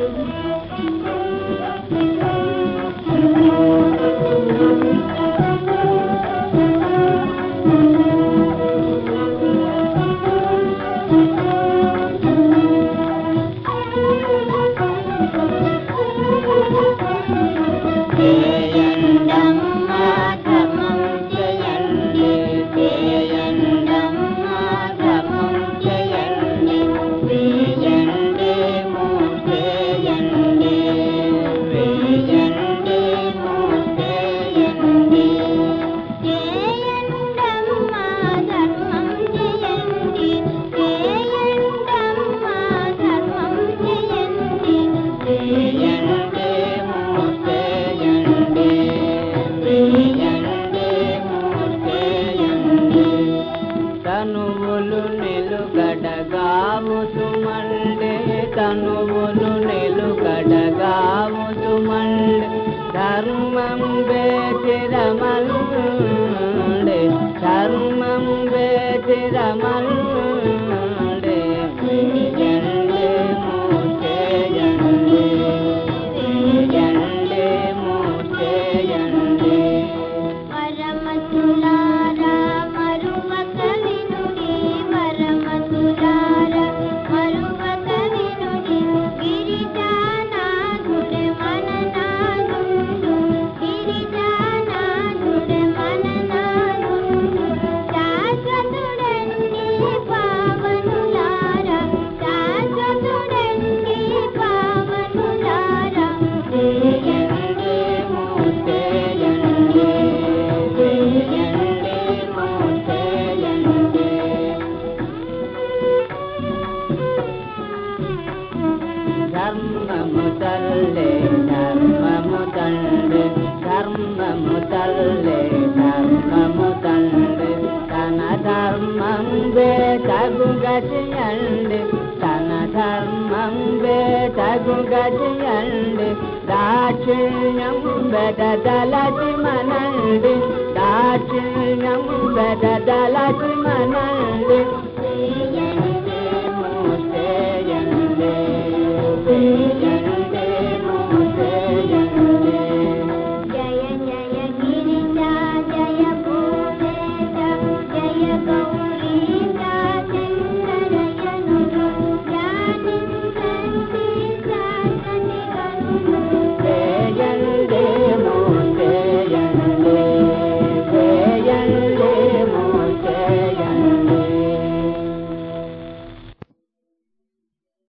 Música తనువులు నిలుగడగావు సుమండే ధర్మం వేతిరమల్ ధర్మం వేతిరమల్ ధర్మము తల్లే ధర్మము తండ్రి ధర్మము తల్లే ధర్మము తండ్రి తన ధర్మం వే తగు గజయండి తన ధర్మం వే తగు గతియండి దాక్షిణ్యం బెదలసి మనండి దాక్షిణ్యం బెదలసి మనండి.